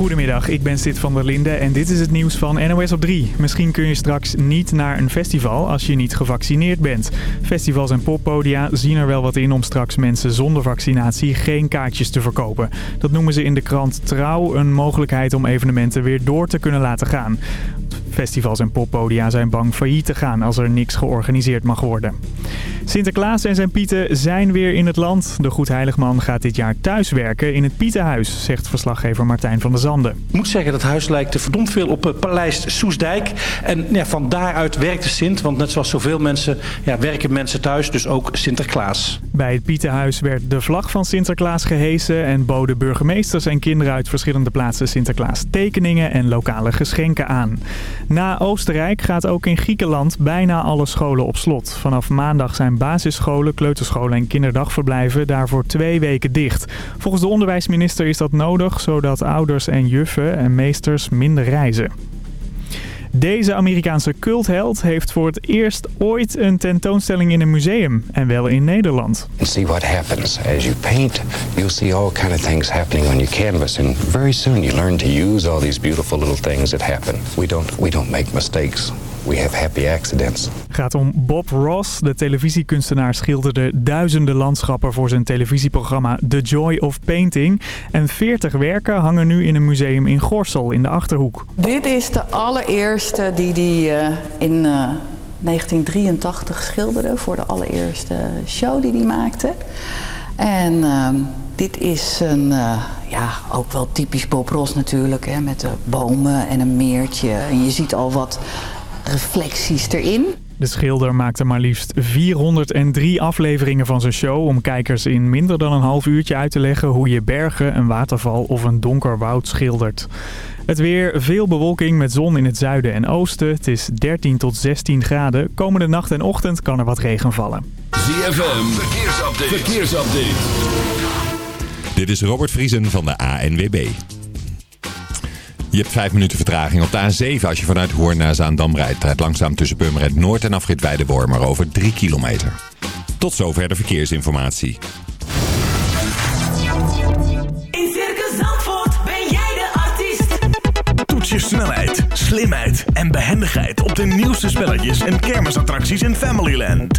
Goedemiddag, ik ben Sid van der Linde en dit is het nieuws van NOS op 3. Misschien kun je straks niet naar een festival als je niet gevaccineerd bent. Festivals en poppodia zien er wel wat in om straks mensen zonder vaccinatie geen kaartjes te verkopen. Dat noemen ze in de krant Trouw een mogelijkheid om evenementen weer door te kunnen laten gaan. Festivals en poppodia zijn bang failliet te gaan als er niks georganiseerd mag worden. Sinterklaas en zijn pieten zijn weer in het land. De Goedheiligman gaat dit jaar thuiswerken in het Pietenhuis, zegt verslaggever Martijn van der Zanden. Ik moet zeggen, dat huis lijkt verdomd veel op Paleis Soesdijk. En ja, van daaruit werkt de Sint, want net zoals zoveel mensen ja, werken mensen thuis, dus ook Sinterklaas. Bij het Pietenhuis werd de vlag van Sinterklaas gehesen en boden burgemeesters en kinderen uit verschillende plaatsen Sinterklaas tekeningen en lokale geschenken aan. Na Oostenrijk gaat ook in Griekenland bijna alle scholen op slot. Vanaf maandag zijn basisscholen, kleuterscholen en kinderdagverblijven daarvoor twee weken dicht. Volgens de onderwijsminister is dat nodig, zodat ouders en juffen en meesters minder reizen. Deze Amerikaanse cultheld heeft voor het eerst ooit een tentoonstelling in een museum. En wel in Nederland. See what happens. As you paint, you'll see all kind of things happening on your canvas. And very soon you learn to use all these beautiful little things that happen. We don't, we don't make mistakes. We have happy accidents. gaat om Bob Ross. De televisiekunstenaar schilderde duizenden landschappen voor zijn televisieprogramma The Joy of Painting. En 40 werken hangen nu in een museum in Gorsel in de Achterhoek. Dit is de allereerste die hij uh, in uh, 1983 schilderde voor de allereerste show die hij maakte. En uh, dit is een, uh, ja, ook wel typisch Bob Ross natuurlijk, hè, met de bomen en een meertje. En je ziet al wat reflecties erin. De schilder maakte maar liefst 403 afleveringen van zijn show... om kijkers in minder dan een half uurtje uit te leggen... hoe je bergen, een waterval of een donker woud schildert. Het weer, veel bewolking met zon in het zuiden en oosten. Het is 13 tot 16 graden. Komende nacht en ochtend kan er wat regen vallen. ZFM, verkeersupdate. verkeersupdate. Dit is Robert Vriesen van de ANWB. Je hebt vijf minuten vertraging op de A7 als je vanuit Hoorn naar Zaandam rijdt. Het langzaam tussen Purmerend Noord en afrit Weidewormer over 3 kilometer. Tot zover de verkeersinformatie. In Circus Zandvoort ben jij de artiest. Toets je snelheid, slimheid en behendigheid op de nieuwste spelletjes en kermisattracties in Familyland.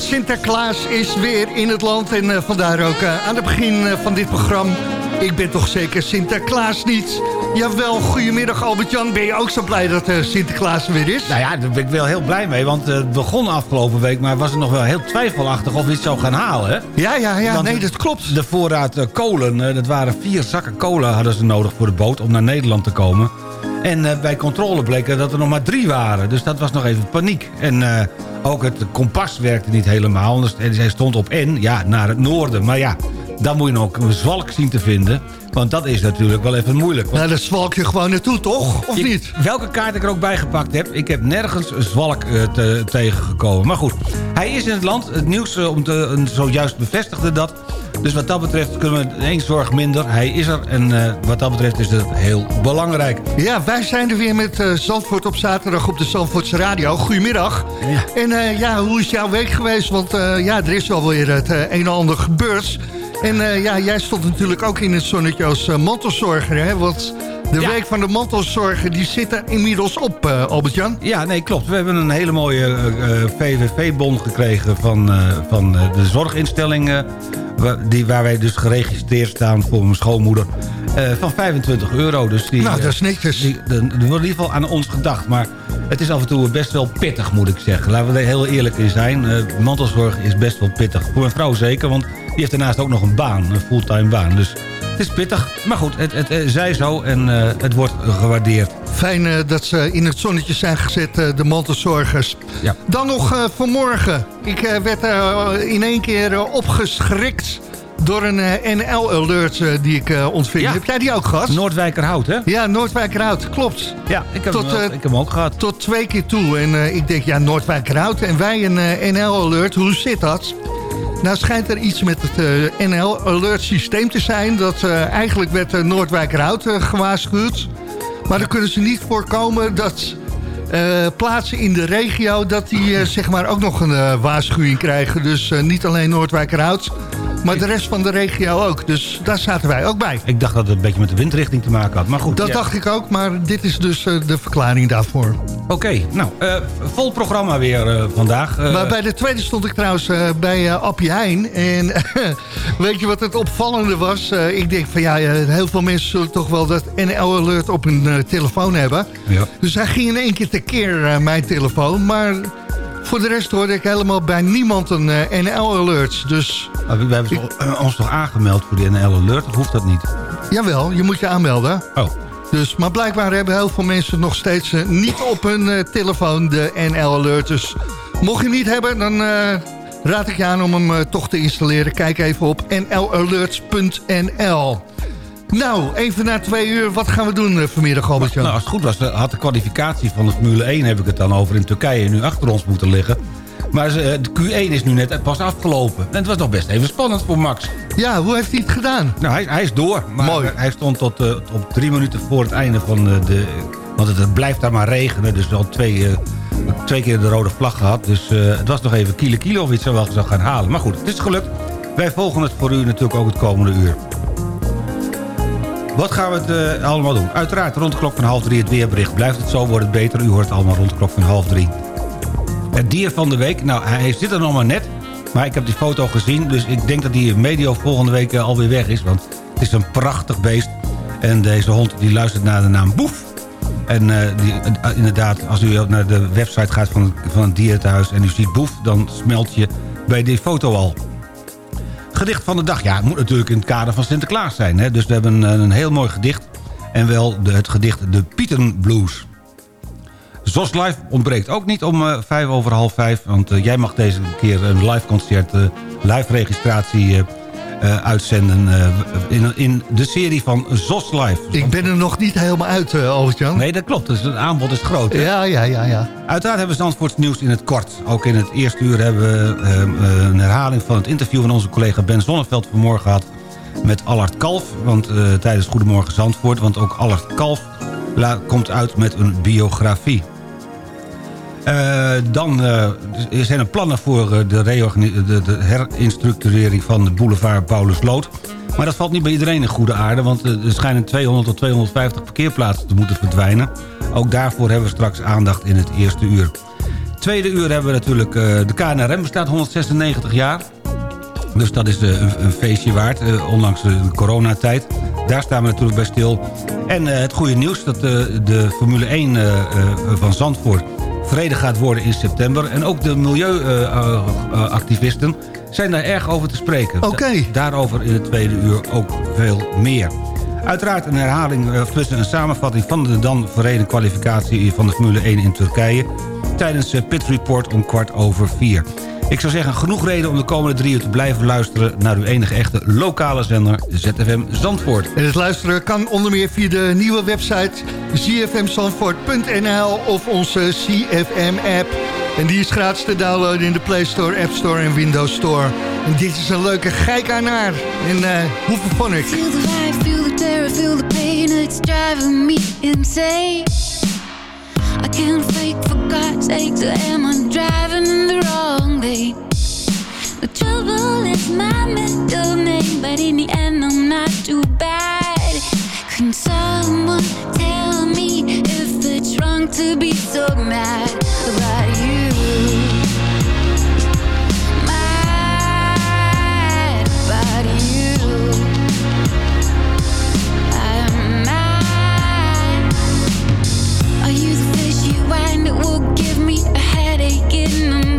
Want Sinterklaas is weer in het land. En eh, vandaar ook eh, aan het begin eh, van dit programma... Ik ben toch zeker Sinterklaas niet? Jawel, goedemiddag Albert-Jan. Ben je ook zo blij dat Sinterklaas er weer is? Nou ja, daar ben ik wel heel blij mee. Want het begon afgelopen week, maar was het nog wel heel twijfelachtig of we iets zou gaan halen. Hè? Ja, ja, ja, Want nee, dat klopt. De voorraad kolen, dat waren vier zakken kolen hadden ze nodig voor de boot om naar Nederland te komen. En bij controle bleek er dat er nog maar drie waren. Dus dat was nog even paniek. En ook het kompas werkte niet helemaal. En hij stond op N, ja, naar het noorden. Maar ja, dan moet je nog een zwalk zien te vinden. Want dat is natuurlijk wel even moeilijk. Want Nou, daar zwalk je gewoon naartoe, toch? Of ik- niet? Welke kaart ik er ook bij gepakt heb, ik heb nergens een zwalk te- tegengekomen. Maar goed, hij is in het land. Het nieuws eh, om te, zojuist bevestigde dat. Dus wat dat betreft kunnen we één zorg minder. Hij is er en eh, wat dat betreft is het heel belangrijk. Ja, wij zijn er weer met eh, Zandvoort op zaterdag op de Zandvoortse Radio. Goedemiddag. En eh, ja, hoe is jouw week geweest? Want ja, er is wel weer het een en ander gebeurd. En eh, ja, jij stond natuurlijk ook in het zonnetje als eh, mantelzorger, hè? Want de week van de mantelzorger, die zit er inmiddels op, eh, Albert-Jan. Ja, nee, klopt. We hebben een hele mooie VVV-bon gekregen van, van de zorginstelling... eh, wa- die, waar wij dus geregistreerd staan voor mijn schoonmoeder... van 25 euro. Dus die, Nou, dat is netjes. Die, er wordt in ieder geval aan ons gedacht. Maar het is af en toe best wel pittig, moet ik zeggen. Laten we er heel eerlijk in zijn. Eh, mantelzorg is best wel pittig. Voor mijn vrouw zeker, want die heeft daarnaast ook nog een baan. Een fulltime baan. Dus het is pittig. Maar goed, het, het, eh, zij zo en eh, het wordt gewaardeerd. Fijn dat ze in het zonnetje zijn gezet, de mantelzorgers. Ja. Dan nog vanmorgen. Ik werd in één keer opgeschrikt door een eh, NL-alert die ik eh, ontving. Ja. Heb jij die ook gehad? Noordwijkerhout, hè? Ja, Noordwijkerhout, klopt. Ja, ik heb, Tot, hem, wel- eh, ik heb hem ook gehad. Tot twee keer toe. En eh, ik denk, ja, Noordwijkerhout en wij een eh, NL-alert. Hoe zit dat? Nou schijnt er iets met het eh, NL-alert systeem te zijn. Dat eh, eigenlijk werd uh, Noordwijkerhout eh, gewaarschuwd. Maar dan kunnen ze niet voorkomen dat eh, plaatsen in de regio... dat die eh, zeg maar ook nog een eh, waarschuwing krijgen. Dus niet alleen Noordwijkerhout, maar de rest van de regio ook. Dus daar zaten wij ook bij. Ik dacht dat het een beetje met de windrichting te maken had. Maar goed. Dat ja. dacht ik ook, maar dit is dus de verklaring daarvoor. Oké, nou, vol programma weer vandaag. Maar bij de tweede stond ik trouwens bij Appie Heijn. En weet je wat het opvallende was? Ik denk van ja, heel veel mensen zullen toch wel dat NL-alert op hun telefoon hebben. Ja. Dus hij ging in één keer tekeer, eh, mijn telefoon. Maar voor de rest hoorde ik helemaal bij niemand een eh, NL-alert. Dus maar we, we hebben eh, ons toch aangemeld voor die NL Alert? Of hoeft dat niet? jawel, je moet je aanmelden. Oh, Dus, maar blijkbaar hebben heel veel mensen nog steeds niet op hun telefoon de NL-alert. Dus mocht je hem niet hebben, dan raad ik je aan om hem toch te installeren. Kijk even op nlalerts.nl. Nou, even na twee uur, wat gaan we doen eh, vanmiddag, albert nou, als het goed was, had de kwalificatie van de Formule 1... heb ik het dan over in Turkije nu achter ons moeten liggen. Maar eh, de Q1 is nu net pas afgelopen. En het was nog best even spannend voor Max. Ja, hoe heeft hij het gedaan? Nou, hij, hij is door. Maar Mooi. hij stond tot eh, op drie minuten voor het einde van de... de want het, het blijft daar maar regenen. Dus wel twee, eh, twee keer de rode vlag gehad. Dus het was nog even kilo kilo of iets zo wel zou gaan halen. Maar goed, het is gelukt. Wij volgen het voor u natuurlijk ook het komende uur. Wat gaan we het eh, allemaal doen? Uiteraard rond de klok van half drie het weerbericht. Blijft het zo, wordt het beter. U hoort allemaal rond de klok van half drie. Het dier van de week. Nou, hij zit er nog maar net. Maar ik heb die foto gezien. Dus ik denk dat die medio volgende week eh, alweer weg is. Want het is een prachtig beest. En deze hond die luistert naar de naam Boef. En eh, die, inderdaad, als u naar de website gaat van, van het dierentehuis... en u ziet Boef, dan smelt je bij die foto al. Gedicht van de dag. Ja, het moet natuurlijk in het kader van Sinterklaas zijn. Hè? Dus we hebben een, een heel mooi gedicht. En wel het gedicht De Pieten Blues. Zos Live ontbreekt ook niet om eh, vijf over half vijf. Want eh, jij mag deze keer een live concert, eh, live registratie eh, uitzenden... eh, in, in de serie van Zos Live. Ik ben er nog niet helemaal uit, uh, Albert-Jan. Nee, dat klopt. Dus het aanbod is groot. hè? Ja, ja, ja, ja. Uiteraard hebben we Zandvoorts nieuws in het kort. Ook in het eerste uur hebben we een herhaling van het interview... van onze collega Ben Zonneveld vanmorgen gehad met Allard Kalf. Want tijdens Goedemorgen Zandvoort. Want ook Allard Kalf komt uit met een biografie. Eh, dan eh, zijn er plannen voor eh, de, de, de herinstructurering van de boulevard Paulus Lood. Maar dat valt niet bij iedereen in goede aarde... want er schijnen 200 tot 250 parkeerplaatsen te moeten verdwijnen. Ook daarvoor hebben we straks aandacht in het eerste uur. Tweede uur hebben we natuurlijk... de KNRM bestaat 196 jaar. Dus dat is een, feestje waard, ondanks de coronatijd. Daar staan we natuurlijk bij stil. En het goede nieuws dat de, Formule 1 eh, eh, van Zandvoort vrede gaat worden in september. En ook de milieuactivisten zijn daar erg over te spreken. Oké. Daarover in het tweede uur ook veel meer. Uiteraard een herhaling, eh, plus een samenvatting van de dan verreden kwalificatie van de Formule 1 in Turkije. Tijdens eh, Pit Report om kwart over vier. Ik zou zeggen, genoeg reden om de komende drie uur te blijven luisteren... naar uw enige echte lokale zender ZFM Zandvoort. En het luisteren kan onder meer via de nieuwe website zfmzandvoort.nl of onze CFM-app. En die is gratis te downloaden in de Play Store, App Store en Windows Store. En dit is een leuke geikaanaar in uh, Hoevenphonic. Feel the vibe, feel the terror, feel the pain, it's driving me insane. I can't fake for God's sake, so am I driving in the wrong The trouble is my middle name, but in the end I'm not too bad. Can someone tell me if it's wrong to be so mad about you? Mad about you. I'm mad. Are you the that will give me a headache in the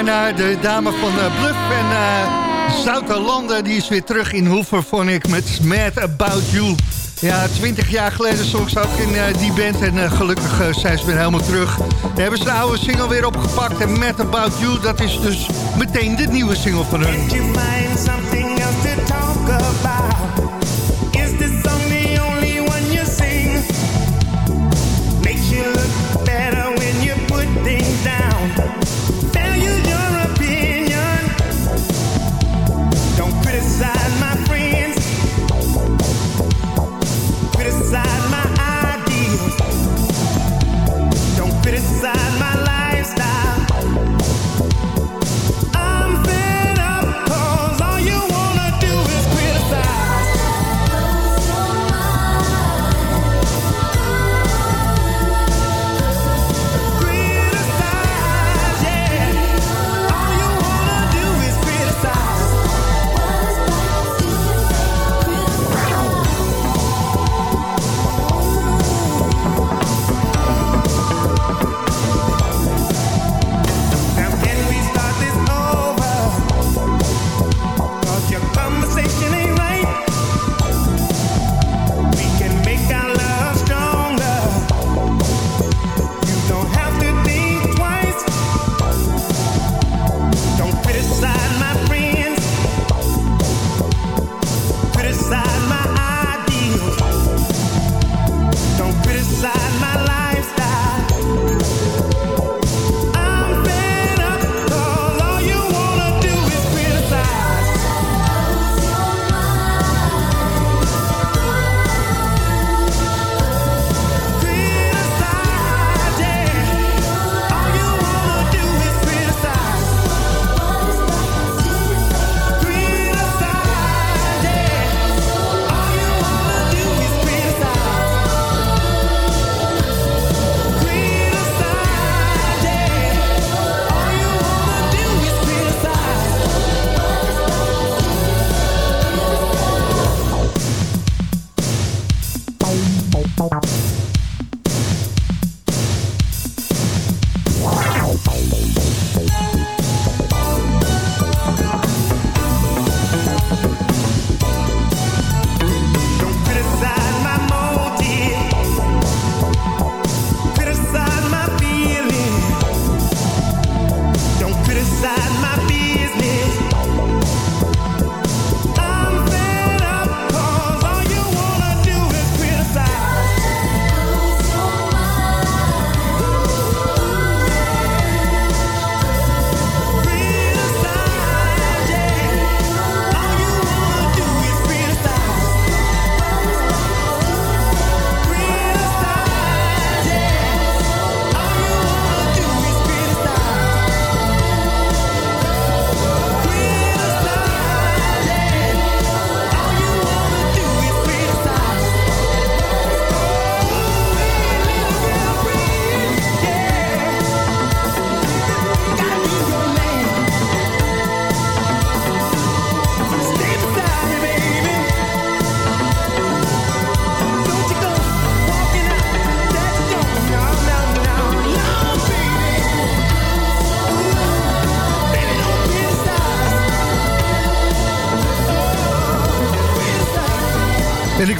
Americana, de dame van uh, Bluff en uh, Zouterlanden... die is weer terug in Hooverphonic met Mad About You. Ja, twintig jaar geleden stond ze ook in uh, die band en gelukkig zijn ze weer helemaal terug. Dan hebben ze de oude single weer opgepakt en Mad About You, dat is dus meteen de nieuwe single van hun.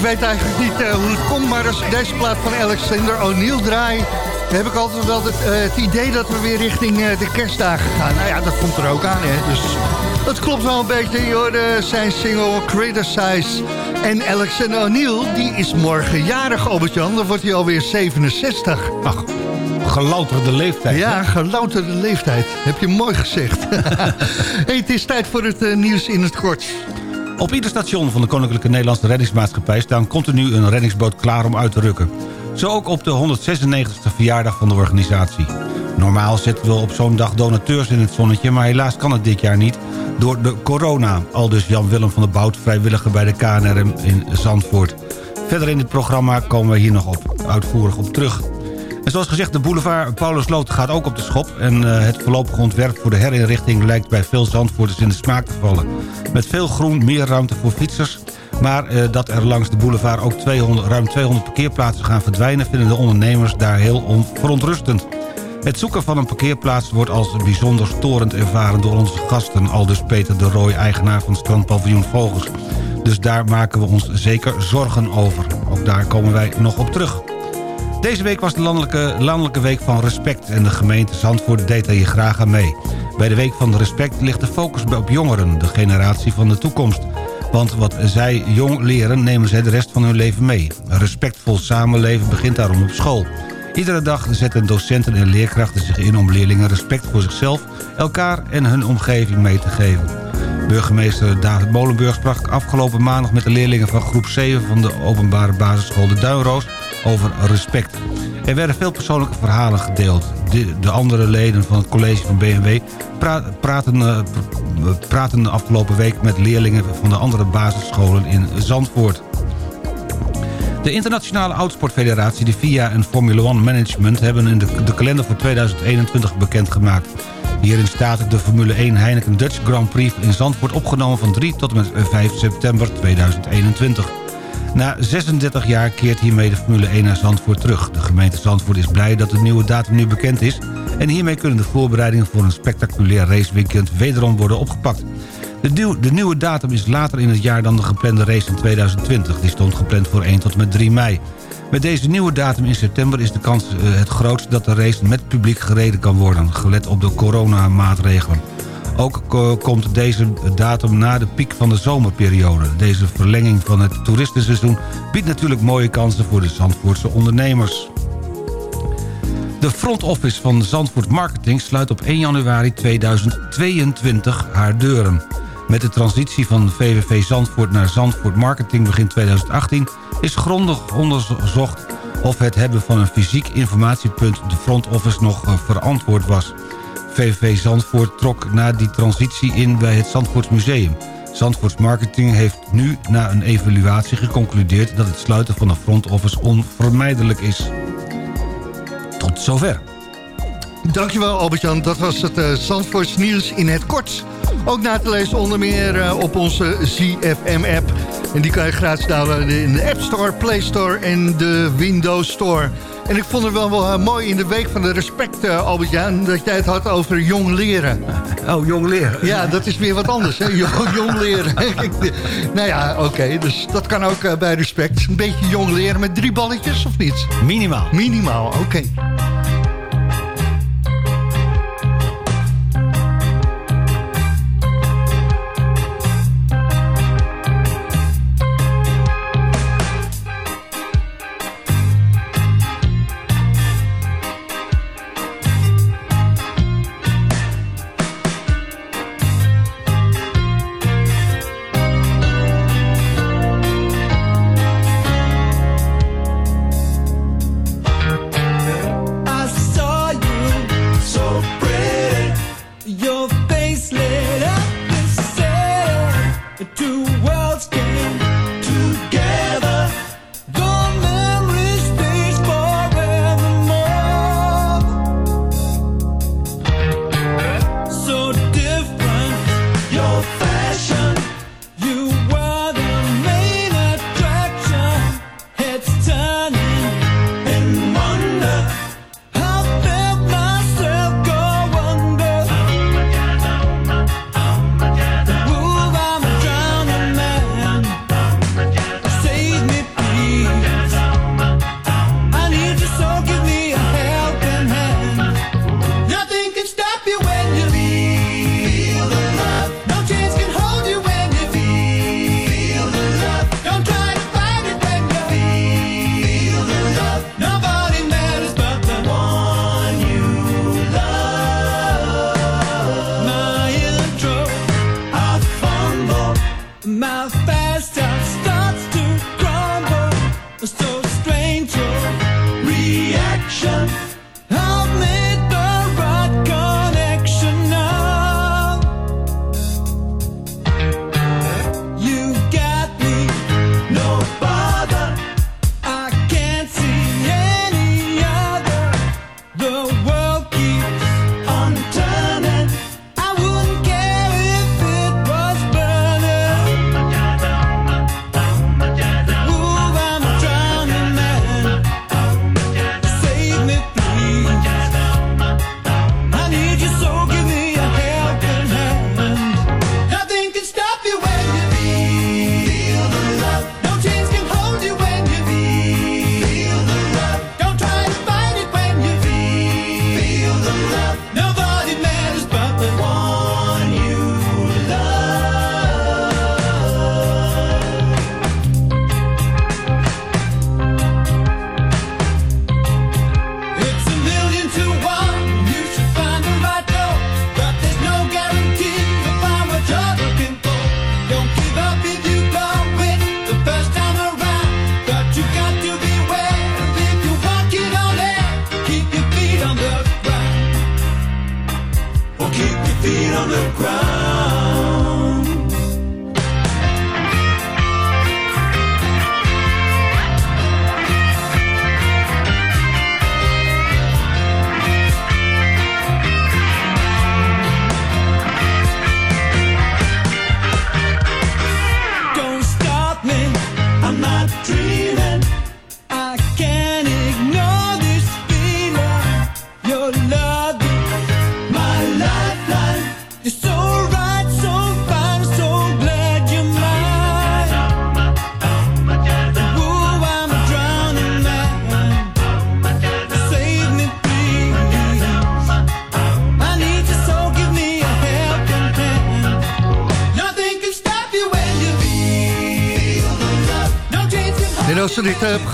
Weet eigenlijk niet uh, hoe het komt, maar als ik deze plaat van Alexander O'Neill draai... heb ik altijd wel het, uh, het idee dat we weer richting uh, de kerstdagen gaan. Nou ja, dat komt er ook aan, hè. Dus dat klopt wel een beetje. Je hoorde zijn single Criticize. En Alexander O'Neill, die is morgen jarig, Albert-Jan. Dan wordt hij alweer 67. Ach, gelouterde leeftijd. Ja, hè? gelouterde leeftijd. Heb je mooi gezegd. hey, het is tijd voor het nieuws in het kort. Op ieder station van de Koninklijke Nederlandse Reddingsmaatschappij... staan continu een reddingsboot klaar om uit te rukken. Zo ook op de 196e verjaardag van de organisatie. Normaal zetten we op zo'n dag donateurs in het zonnetje... maar helaas kan het dit jaar niet door de corona. Al dus Jan-Willem van der Bout, vrijwilliger bij de KNRM in Zandvoort. Verder in dit programma komen we hier nog op, uitvoerig op terug. En zoals gezegd, de boulevard Paulusloot gaat ook op de schop... en uh, het voorlopige ontwerp voor de herinrichting... lijkt bij veel Zandvoorters in de smaak te vallen. Met veel groen, meer ruimte voor fietsers... maar uh, dat er langs de boulevard ook 200, ruim 200 parkeerplaatsen gaan verdwijnen... vinden de ondernemers daar heel verontrustend. Het zoeken van een parkeerplaats wordt als bijzonder storend ervaren door onze gasten... aldus Peter de Rooij, eigenaar van strandpaviljoen Vogels. Dus daar maken we ons zeker zorgen over. Ook daar komen wij nog op terug. Deze week was de landelijke, landelijke week van respect... en de gemeente Zandvoort deed er je graag aan mee. Bij de week van respect ligt de focus op jongeren, de generatie van de toekomst. Want wat zij jong leren, nemen zij de rest van hun leven mee. Respectvol samenleven begint daarom op school. Iedere dag zetten docenten en leerkrachten zich in om leerlingen respect voor zichzelf, elkaar en hun omgeving mee te geven. Burgemeester David Molenburg sprak afgelopen maandag met de leerlingen van groep 7 van de openbare basisschool De Duinroos over respect. Er werden veel persoonlijke verhalen gedeeld. De, de andere leden van het college van BMW pra- praten, eh, pr- praten de afgelopen week met leerlingen van de andere basisscholen in Zandvoort. De Internationale Autosportfederatie, de FIA en Formula One Management... hebben de, de kalender voor 2021 bekendgemaakt. Hierin staat de Formule 1 Heineken Dutch Grand Prix in Zandvoort opgenomen... van 3 tot en met 5 september 2021. Na 36 jaar keert hiermee de Formule 1 naar Zandvoort terug. De gemeente Zandvoort is blij dat de nieuwe datum nu bekend is... en hiermee kunnen de voorbereidingen voor een spectaculair raceweekend wederom worden opgepakt. De, de nieuwe datum is later in het jaar dan de geplande race in 2020. Die stond gepland voor 1 tot en met 3 mei. Met deze nieuwe datum in september is de kans eh, het grootst... dat de race met publiek gereden kan worden, gelet op de coronamaatregelen. Ook ko- komt deze datum na de piek van de zomerperiode. Deze verlenging van het toeristenseizoen biedt natuurlijk mooie kansen voor de Zandvoortse ondernemers. De front office van Zandvoort Marketing sluit op 1 januari 2022 haar deuren. Met de transitie van VVV Zandvoort naar Zandvoort Marketing begin 2018... is grondig onderzocht of het hebben van een fysiek informatiepunt... de front office nog eh, verantwoord was. VVV Zandvoort trok na die transitie in bij het Zandvoorts Museum. Zandvoorts Marketing heeft nu na een evaluatie geconcludeerd... dat het sluiten van de front office onvermijdelijk is. Tot zover. Dankjewel Albert-Jan, dat was het uh, Zandvoorts nieuws in het kort. Ook na te lezen onder meer eh, op onze ZFM-app. En die kan je gratis downloaden in de App Store, Play Store en de Windows Store. En ik vond het wel, wel eh, mooi in de week van de respect, eh, Albert-Jan... dat jij het had over jong leren. Oh, jong leren. Ja, dat is weer wat anders, hè? Jong, jong leren. nou ja, oké, dus dat kan ook eh, bij respect. Een beetje jong leren met drie balletjes, of niet? Minimaal. Minimaal, oké.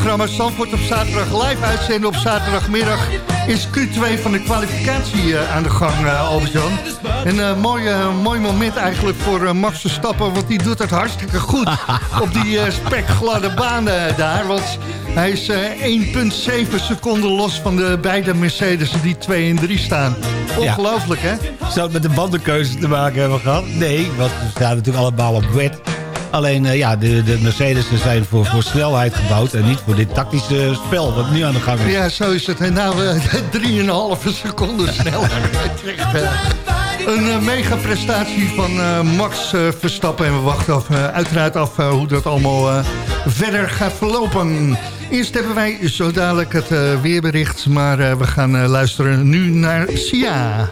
Programma Zandvoort op zaterdag live uitzenden op zaterdagmiddag... is Q2 van de kwalificatie eh, aan de gang, eh Albert-Jan. Een eh, mooi, mooi moment eigenlijk voor Max Verstappen... want die doet het hartstikke goed op die spekgladde baan daar. Want hij is eh, 1,7 seconden los van de beide Mercedes die 2 en 3 staan. Ongelooflijk, hè? Zou het met de bandenkeuze te maken hebben gehad? Nee, want we staan natuurlijk allemaal op wet. Alleen, eh, ja, de, de Mercedes zijn voor, voor snelheid gebouwd... en niet voor dit tactische spel wat nu aan de gang is. Ja, zo is het. En nou, eh, 3,5 seconden sneller. Een eh, mega prestatie van eh, Max Verstappen. En we wachten af, eh, uiteraard af hoe dat allemaal eh, verder gaat verlopen. Eerst hebben wij zo dadelijk het eh, weerbericht. Maar eh, we gaan eh, luisteren nu naar Sia.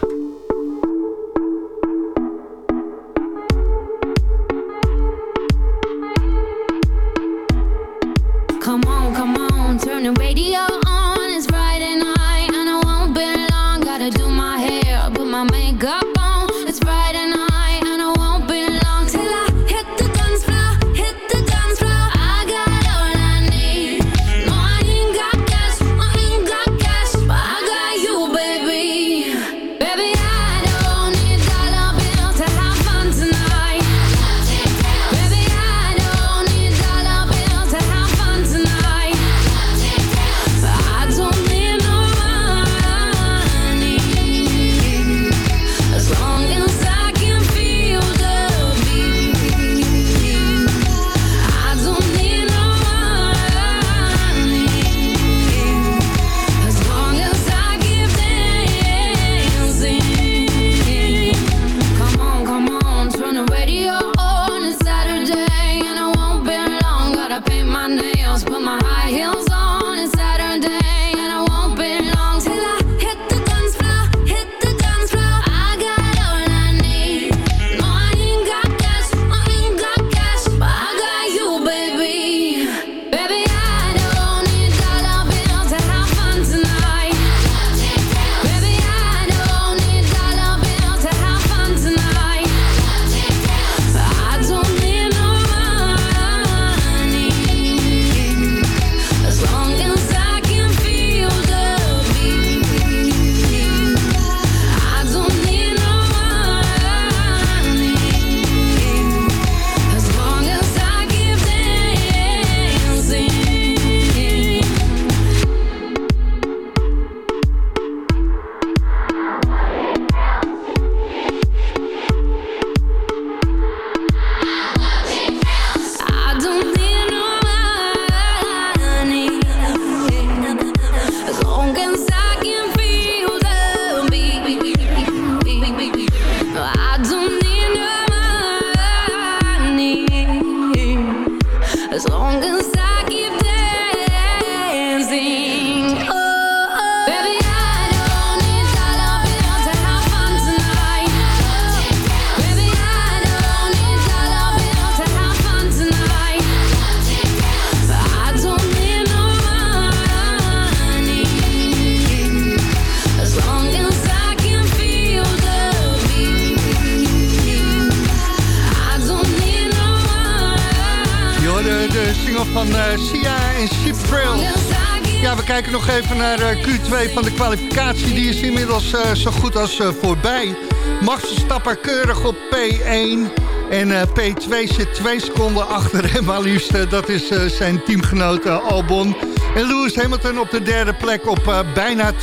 Kijken nog even naar eh, Q2 van de kwalificatie. Die is inmiddels eh, zo goed als eh, voorbij. Max Verstappen keurig op P1. En eh, P2 zit twee seconden achter hem maar liefst. dat is zijn teamgenoot Albon. En Lewis Hamilton op de derde plek op bijna 2,5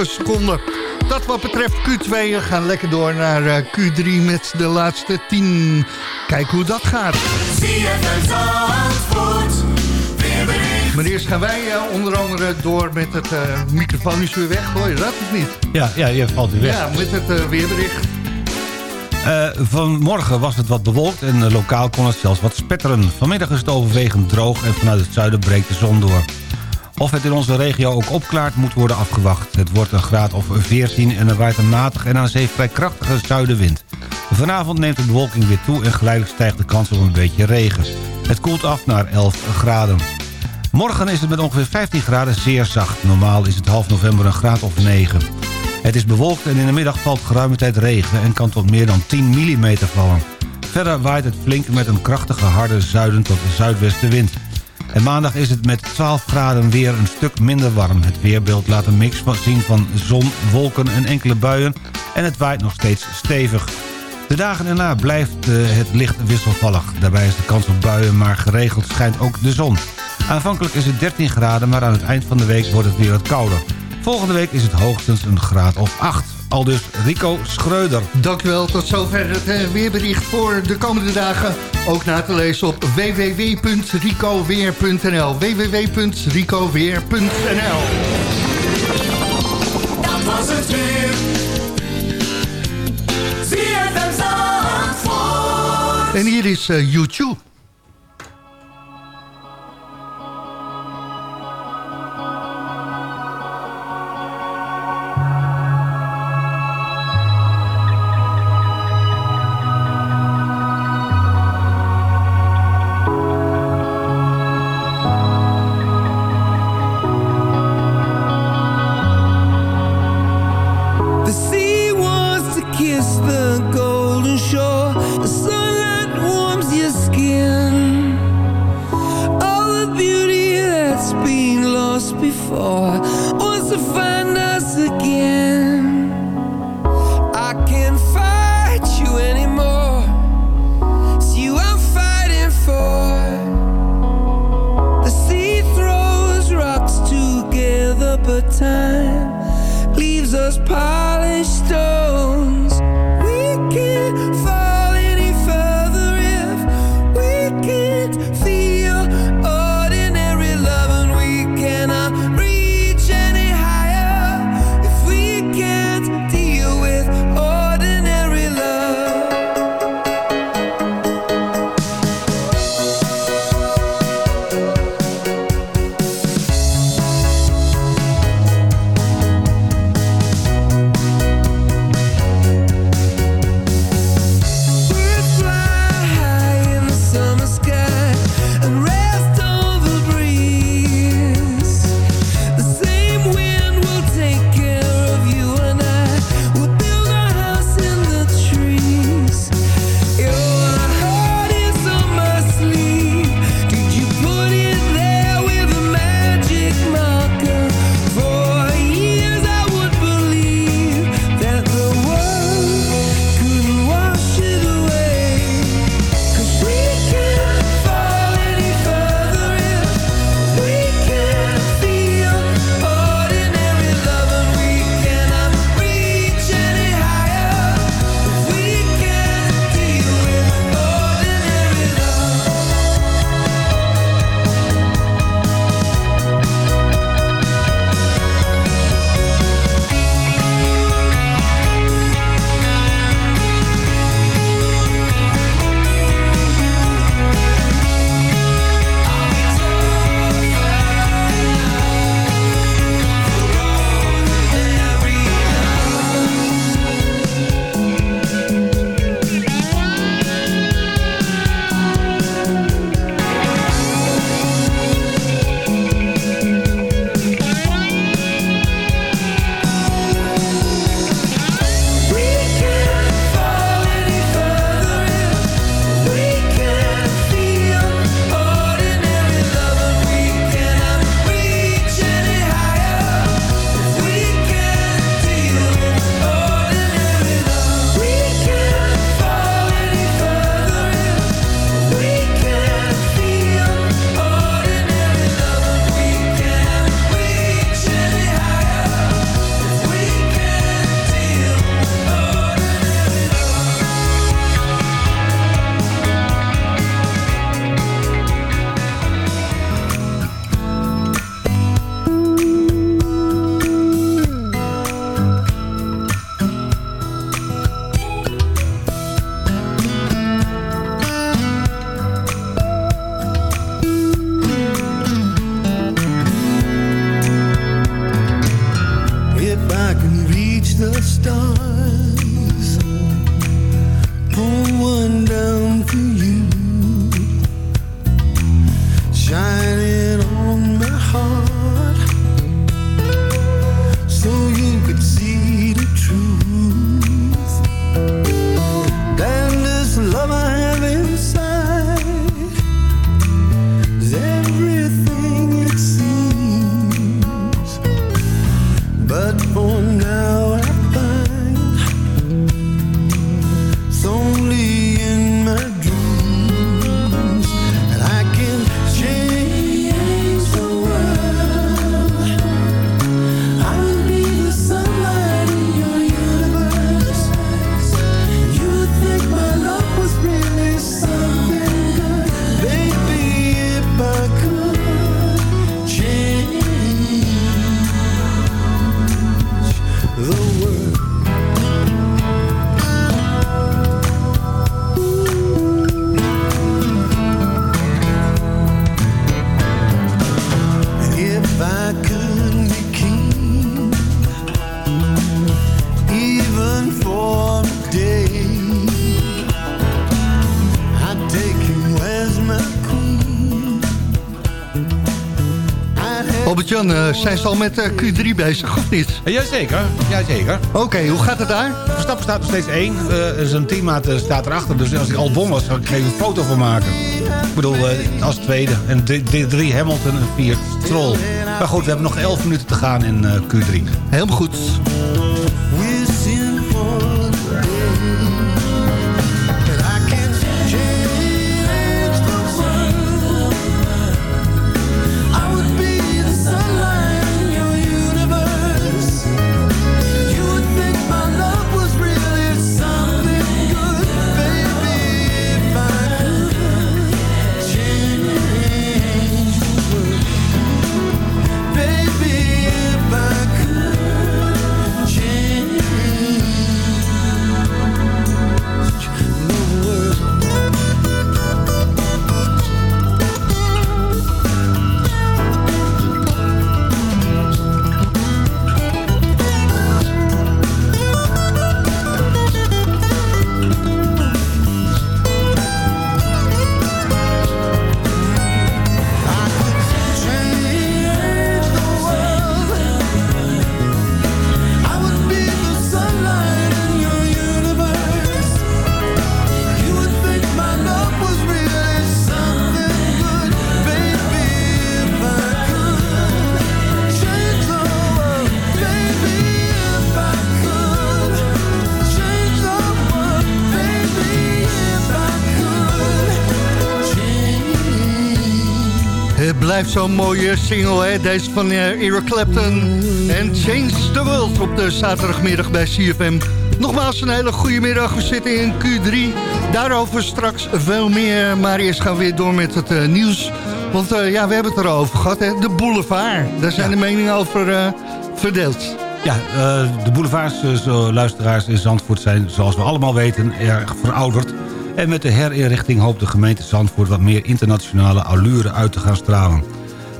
seconden. dat wat betreft Q2. We gaan lekker door naar eh, Q3 met de laatste 10. Kijk hoe dat gaat. Maar eerst gaan wij eh, onder andere door met het eh microfoon is weer weg. Hoor je dat of niet? Ja, ja je valt weer weg. Ja, met het eh, weerbericht. Vanmorgen was het wat bewolkt en lokaal kon het zelfs wat spetteren. Vanmiddag is het overwegend droog en vanuit het zuiden breekt de zon door. Of het in onze regio ook opklaart moet worden afgewacht. Het wordt een graad of 14 en er waait een matige en aan zee vrij krachtige zuidenwind. Vanavond neemt de bewolking weer toe en geleidelijk stijgt de kans op een beetje regen. Het koelt af naar 11 graden. Morgen is het met ongeveer 15 graden zeer zacht. Normaal is het half november een graad of 9. Het is bewolkt en in de middag valt geruime tijd regen... en kan tot meer dan 10 mm vallen. Verder waait het flink met een krachtige harde zuiden tot zuidwestenwind. En maandag is het met 12 graden weer een stuk minder warm. Het weerbeeld laat een mix van- zien van zon, wolken en enkele buien... en het waait nog steeds stevig. De dagen erna blijft eh, het licht wisselvallig. Daarbij is de kans op buien, maar geregeld schijnt ook de zon. Aanvankelijk is het 13 graden, maar aan het eind van de week wordt het weer wat kouder. Volgende week is het hoogstens een graad of 8. Al dus Rico Schreuder. Dankjewel, tot zover het eh, weerbericht voor de komende dagen. Ook na te lezen op www.ricoweer.nl www.ricoweer.nl Dat was het weer. En hier is eh, YouTube. Albert-Jan, eh, zijn ze al met eh, Q3 bezig of niet? Jazeker, jazeker. Oké, hoe gaat het daar? Verstappen staat nog steeds één. Eh, zijn teammaat eh, staat erachter. Dus als ik Albon was, zou ik geen foto van maken. Ik bedoel, eh, als tweede. En drie, Hamilton en vier Stroll. Maar goed, we hebben nog 11 minuten te gaan in eh, Q3. Helemaal goed. Blijft zo'n mooie single, hè? Deze van eh, Eric Clapton. En Change the World op de zaterdagmiddag bij CFM. Nogmaals een hele goede middag. We zitten in Q3. Daarover straks veel meer. Maar eerst gaan we weer door met het eh, nieuws. Want eh, ja, we hebben het erover gehad, hè? De boulevard. Daar zijn de meningen over verdeeld. Ja, de boulevards, luisteraars in Zandvoort zijn, zoals we allemaal weten, erg verouderd. En met de herinrichting hoopt de gemeente Zandvoort wat meer internationale allure uit te gaan stralen.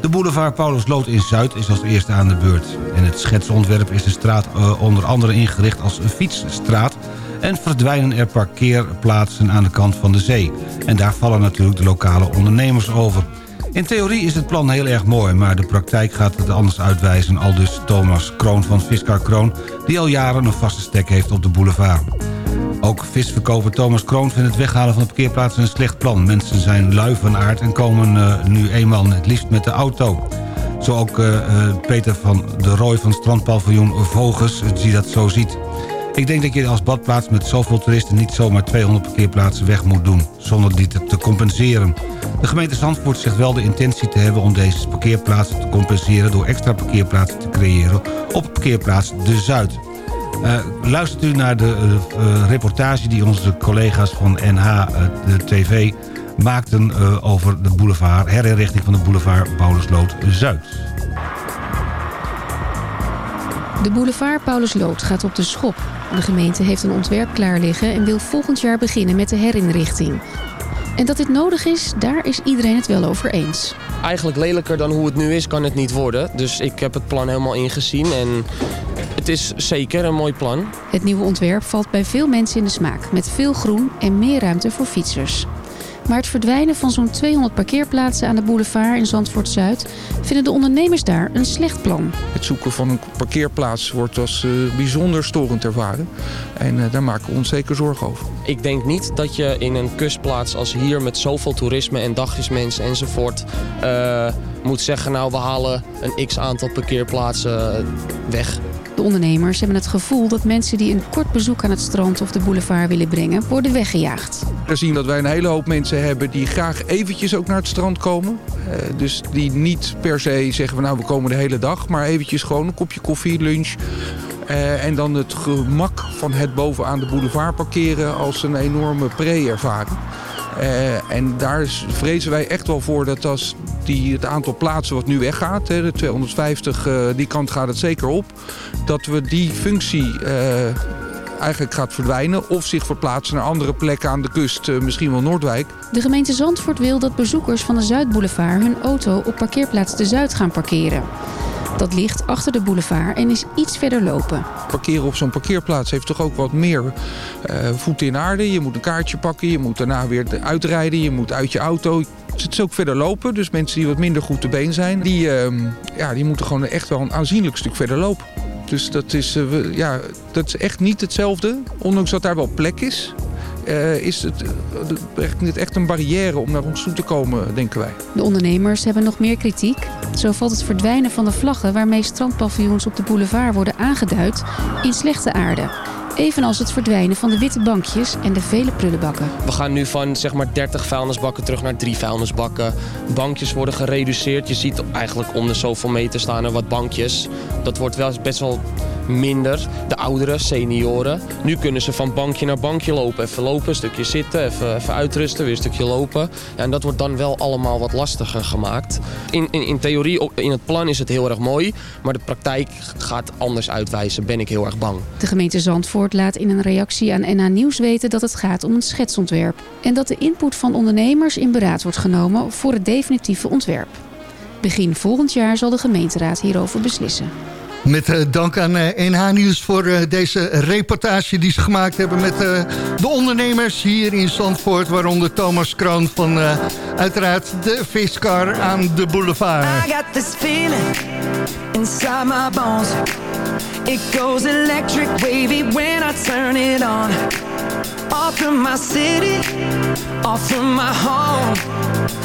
De boulevard Paulusloot in Zuid is als eerste aan de beurt. In het schetsontwerp is de straat eh, onder andere ingericht als een fietsstraat... en verdwijnen er parkeerplaatsen aan de kant van de zee. En daar vallen natuurlijk de lokale ondernemers over. In theorie is het plan heel erg mooi, maar de praktijk gaat het anders uitwijzen... al dus Thomas Kroon van Fiskar Kroon... die al jaren een vaste stek heeft op de boulevard. Ook visverkoper Thomas Kroon vindt het weghalen van de parkeerplaatsen een slecht plan. Mensen zijn lui van aard en komen eh, nu eenmaal het liefst met de auto. Zo ook eh, eh, Peter van de Rooij van strandpaviljoen Voges die dat zo ziet. Ik denk dat je als badplaats met zoveel toeristen niet zomaar 200 parkeerplaatsen weg moet doen, zonder die te, te compenseren. De gemeente Zandvoort zegt wel de intentie te hebben om deze parkeerplaatsen te compenseren door extra parkeerplaatsen te creëren op parkeerplaats De Zuid. Uh, luistert u naar de uh, uh, reportage die onze collega's van NH, de TV, maakten over de boulevard, herinrichting van de boulevard Paulusloot Zuid. De boulevard Paulusloot gaat op de schop. De gemeente heeft een ontwerp klaar liggen en wil volgend jaar beginnen met de herinrichting. En dat dit nodig is, daar is iedereen het wel over eens. Eigenlijk lelijker dan hoe het nu is, kan het niet worden. Dus ik heb het plan helemaal ingezien en het is zeker een mooi plan. Het nieuwe ontwerp valt bij veel mensen in de smaak, met veel groen en meer ruimte voor fietsers. Maar het verdwijnen van zo'n 200 parkeerplaatsen aan de boulevard in Zandvoort-Zuid... vinden de ondernemers daar een slecht plan. Het zoeken van een parkeerplaats wordt als uh, bijzonder storend ervaren. En uh, daar maken we ons zeker zorgen over. Ik denk niet dat je in een kustplaats als hier met zoveel toerisme en dagjesmensen enzovoort... Uh, moet zeggen, nou we halen een x-aantal parkeerplaatsen weg. De ondernemers hebben het gevoel dat mensen die een kort bezoek aan het strand of de boulevard willen brengen, worden weggejaagd. We zien dat wij een hele hoop mensen hebben die graag eventjes ook naar het strand komen. Uh, dus die niet per se zeggen van nou we komen de hele dag, maar eventjes gewoon een kopje koffie, lunch. Uh, en dan het gemak van het bovenaan de boulevard parkeren als een enorme pre-ervaring. Uh, en daar vrezen wij echt wel voor dat als die, het aantal plaatsen wat nu weggaat, hè, de 250, uh, die kant gaat het zeker op, dat we die functie uh, eigenlijk gaat verdwijnen of zich verplaatsen naar andere plekken aan de kust, misschien wel Noordwijk. De gemeente Zandvoort wil dat bezoekers van de Zuidboulevard hun auto op parkeerplaats de Zuid gaan parkeren. Dat ligt achter de boulevard en is iets verder lopen. Parkeren op zo'n parkeerplaats heeft toch ook wat meer uh, voeten in aarde. Je moet een kaartje pakken, je moet daarna weer uitrijden, je moet uit je auto. Het is ook verder lopen. Dus mensen die wat minder goed te been zijn, die, ehm, ja, die moeten gewoon echt wel een aanzienlijk stuk verder lopen. Dus dat is, eh, ja, dat is echt niet hetzelfde. Ondanks dat daar wel plek is, eh, is het niet echt een barrière om naar ons toe te komen, denken wij. De ondernemers hebben nog meer kritiek. Zo valt het verdwijnen van de vlaggen waarmee strandpaviljoens op de boulevard worden aangeduid in slechte aarde. Evenals het verdwijnen van de witte bankjes en de vele prullenbakken. We gaan nu van zeg maar 30 vuilnisbakken terug naar 3 vuilnisbakken. Bankjes worden gereduceerd. Je ziet eigenlijk om de zoveel meter staan er wat bankjes. Dat wordt wel best wel minder. De ouderen, senioren. Nu kunnen ze van bankje naar bankje lopen. Even lopen, een stukje zitten, even, even uitrusten, weer een stukje lopen. Ja, en dat wordt dan wel allemaal wat lastiger gemaakt. In, in, in theorie, in het plan is het heel erg mooi. Maar de praktijk gaat anders uitwijzen, ben ik heel erg bang. De gemeente Zandvoort laat in een reactie aan NH Nieuws weten dat het gaat om een schetsontwerp. En dat de input van ondernemers in beraad wordt genomen voor het definitieve ontwerp. Begin volgend jaar zal de gemeenteraad hierover beslissen. Met eh, dank aan eh, NH Nieuws voor eh, deze reportage die ze gemaakt hebben met de ondernemers hier in Zandvoort. Waaronder Thomas Kroon van uiteraard de Viscar aan de boulevard. I got this feeling inside my bones. It goes electric wavy when I turn it on. Off from my city, off from my home.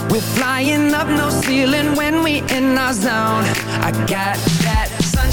We're flying up no ceiling when we in our zone. I got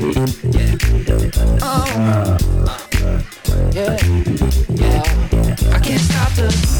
Oh, yeah, yeah. I can't stop the.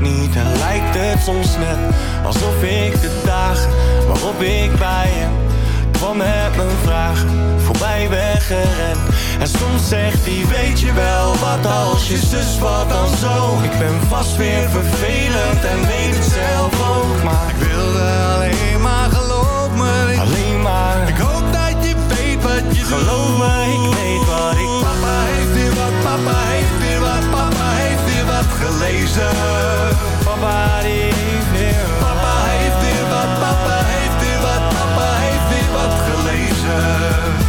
Niet en lijkt het soms net alsof ik de dagen waarop ik bij hem kwam met mijn vragen voorbij ben gerend. En soms zegt hij, weet je wel wat als je zus wat dan zo. Ik ben vast weer vervelend en weet het zelf ook, maar ik wilde alleen maar, geloof me. Alleen maar, ik hoop dat je weet wat je Geloof me, ik weet wat ik Papa heeft weer wat, papa heeft weer wat, papa heeft weer wat gelezen. Papa heeft weer wat. Papa heeft weer wat, papa heeft weer wat, papa heeft weer wat gelezen.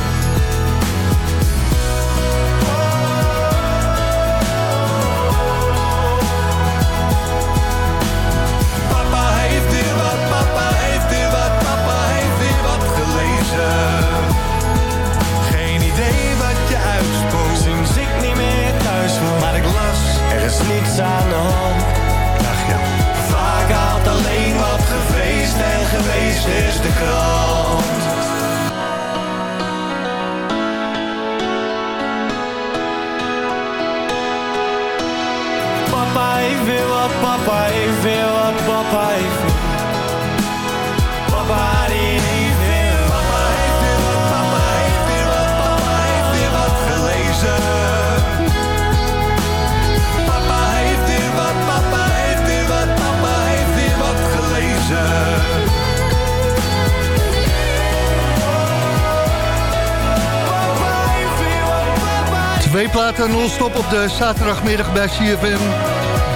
Niets aan de hand. Ach ja. Vaak haalt alleen wat gevreesd en geweest is de krant. Papa heeft weer wat, papa heeft weer wat, papa heeft weer Twee platen non-stop op de zaterdagmiddag bij CFM.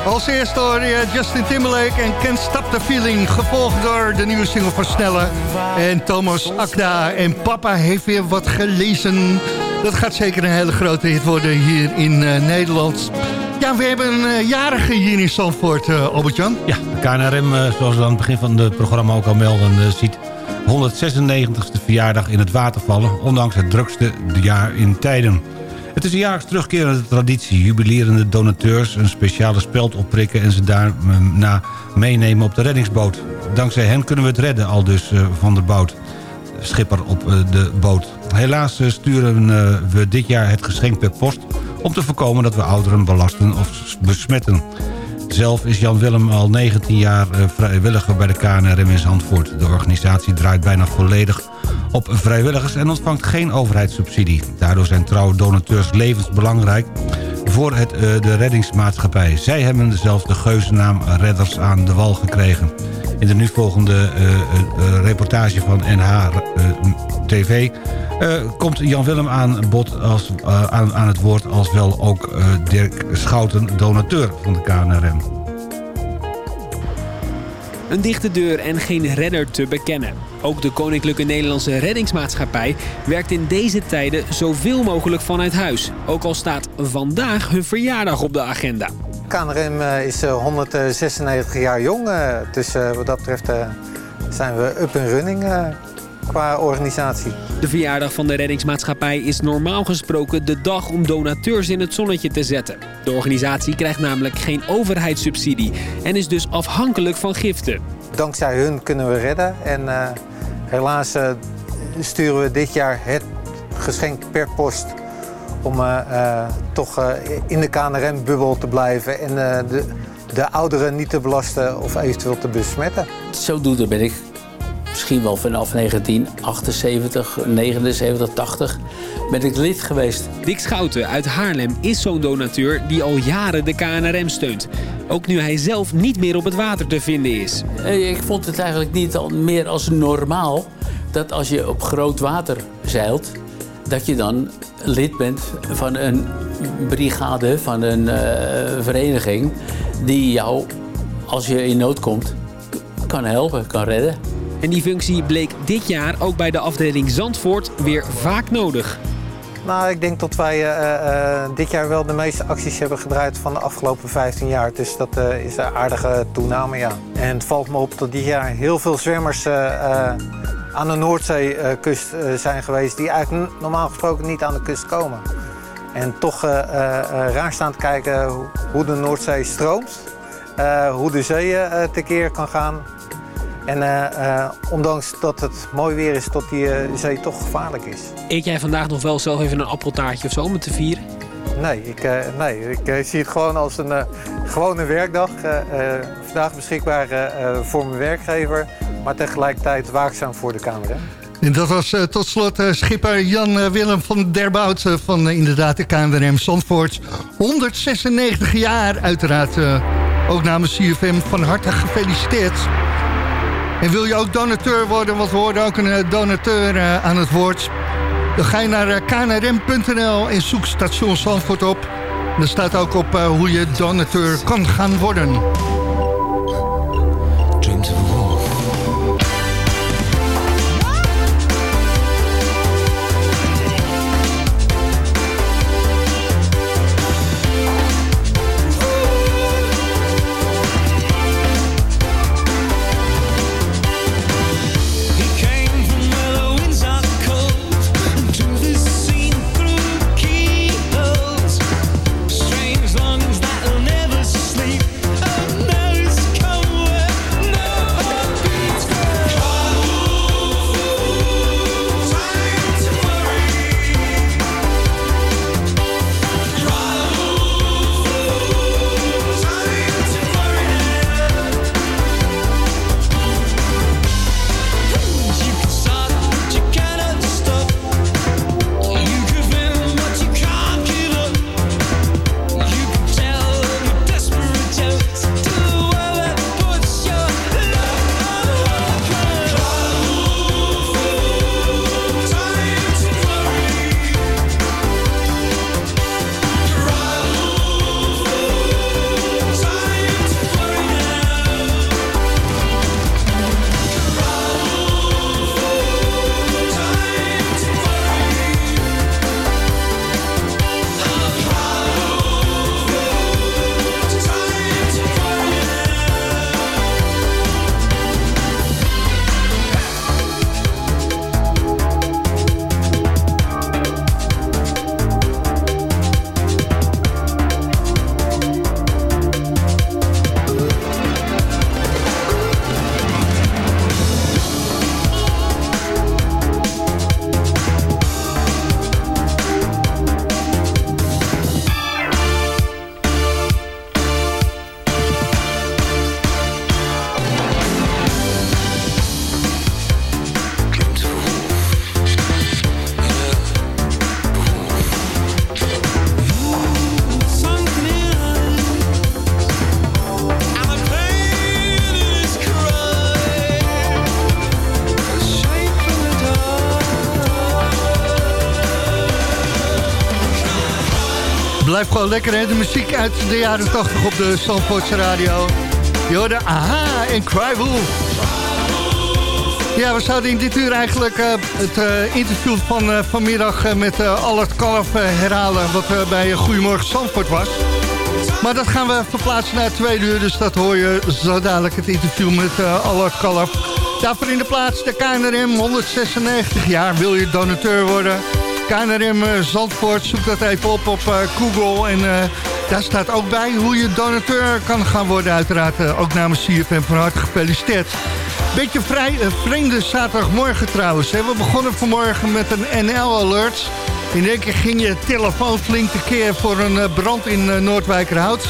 Als eerste hoor je Justin Timberlake en Can't Stop the Feeling. Gevolgd door de nieuwe single van Snelle. En Thomas Akda en papa heeft weer wat gelezen. Dat gaat zeker een hele grote hit worden hier in eh, Nederland. Ja, we hebben een eh, jarige hier in Zandvoort, eh Albert-Jan. Ja, de KNRM, zoals we aan het begin van het programma ook al melden... ziet 196e verjaardag in het water vallen... ondanks het drukste jaar in tijden. Het is een jaarlijks terugkerende traditie. Jubilerende donateurs een speciale speld opprikken... en ze daarna meenemen op de reddingsboot. Dankzij hen kunnen we het redden, al dus eh, Van der Bout. Schipper op eh, de boot. Helaas eh, sturen we dit jaar het geschenk per post... om te voorkomen dat we ouderen belasten of besmetten. Zelf is Jan Willem al 19 jaar vrijwilliger bij de KNRM in Zandvoort. De organisatie draait bijna volledig op vrijwilligers en ontvangt geen overheidssubsidie. Daardoor zijn trouwe donateurs levensbelangrijk voor het, eh, de reddingsmaatschappij. Zij hebben zelfs de geuzennaam Redders aan de Wal gekregen. In de nu volgende eh, eh, reportage van NH TV... komt Jan Willem aan, bod als, aan, aan het woord... als wel ook Dirk Schouten, donateur van de KNRM. Een dichte deur en geen redder te bekennen. Ook de Koninklijke Nederlandse Reddingsmaatschappij werkt in deze tijden zoveel mogelijk vanuit huis. Ook al staat vandaag hun verjaardag op de agenda. KNRM eh, is eh, 196 jaar jong, eh, dus eh, wat dat betreft eh, zijn we up and running eh, qua organisatie. De verjaardag van de reddingsmaatschappij is normaal gesproken de dag om donateurs in het zonnetje te zetten. De organisatie krijgt namelijk geen overheidssubsidie en is dus afhankelijk van giften. Dankzij hun kunnen we redden en eh, helaas eh, sturen we dit jaar het geschenk per post om eh, eh, toch eh, in de KNRM-bubbel te blijven en eh, de, de ouderen niet te belasten of eventueel te besmetten. Zodoende ben ik misschien wel vanaf 1978, 79, 80 ben ik lid geweest. Dick Schouten uit Haarlem is zo'n donateur die al jaren de KNRM steunt. Ook nu hij zelf niet meer op het water te vinden is. Eh, Ik vond het eigenlijk niet al meer als normaal dat als je op groot water zeilt, dat je dan lid bent van een brigade, van een eh, vereniging die jou, als je in nood komt, kan helpen, kan redden. En die functie bleek dit jaar ook bij de afdeling Zandvoort weer vaak nodig. Nou, ik denk dat wij eh, eh, dit jaar wel de meeste acties hebben gedraaid van de afgelopen 15 jaar. Dus dat eh, is een aardige toename, ja. En het valt me op dat dit jaar heel veel zwemmers aan de Noordzeekust zijn geweest... die eigenlijk normaal gesproken niet aan de kust komen. En toch raar staan te kijken hoe- de Noordzee stroomt. hoe de zee tekeer kan gaan. En eh, eh, ondanks dat het mooi weer is, dat die eh, zee toch gevaarlijk is. Eet jij vandaag nog wel zelf even een appeltaartje of zo om het te vieren? Nee, ik, eh, nee, ik zie het gewoon als een eh, gewone werkdag. Eh, eh, vandaag beschikbaar voor mijn werkgever, maar tegelijkertijd waakzaam voor de Kamer. Hè? En dat was eh, tot slot eh, schipper Jan eh, Willem van der Bout eh, van inderdaad de KNRM Zandvoort. 196 jaar uiteraard. eh, ook namens CFM van harte gefeliciteerd. En wil je ook donateur worden, want we hoorden ook een eh, donateur eh, aan het woord. Dan ga je naar eh, knrm.nl en zoek station Zandvoort op. Er staat ook op hoe je donateur kan gaan worden. Blijft gewoon lekker, hè? De muziek uit de jaren 80 op de Zandvoortse radio. Je hoorde Aha en Cry Wolf. Ja, we zouden in dit uur eigenlijk eh, het eh, interview van eh, vanmiddag met Allard Kalf herhalen... wat bij Goedemorgen Zandvoort was. Maar dat gaan we verplaatsen naar twee uur, dus dat hoor je zo dadelijk het interview met Allard Kalf. Daarvoor in de plaats de KNRM, 196 jaar, wil je donateur worden... KNRM eh, Zandvoort, zoek dat even op op eh, Google. En eh, daar staat ook bij hoe je donateur kan gaan worden. Uiteraard ook namens CFM van harte gefeliciteerd. Beetje vrij eh, vreemde zaterdagmorgen trouwens. We begonnen vanmorgen met een NL-alert. In één keer ging je telefoon flink tekeer voor een brand in Noordwijkerhout.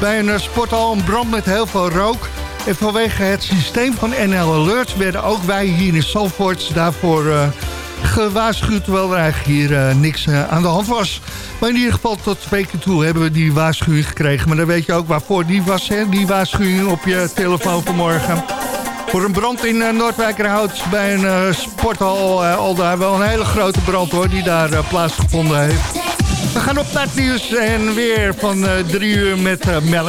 Bij een sporthal een brand met heel veel rook. En vanwege het systeem van NL Alert werden ook wij hier in Zandvoort daarvoor gewaarschuwd. Terwijl er eigenlijk hier eh, niks eh, aan de hand was. Maar in ieder geval tot twee keer toe hebben we die waarschuwing gekregen. Maar dan weet je ook waarvoor die was, hè? die waarschuwing op je telefoon vanmorgen. Voor een brand in uh, Noordwijkerhout bij een eh, sporthal. eh, al daar wel een hele grote brand hoor, die daar eh, plaatsgevonden heeft. We gaan op naar het nieuws en weer van eh, drie uur met eh, Mel.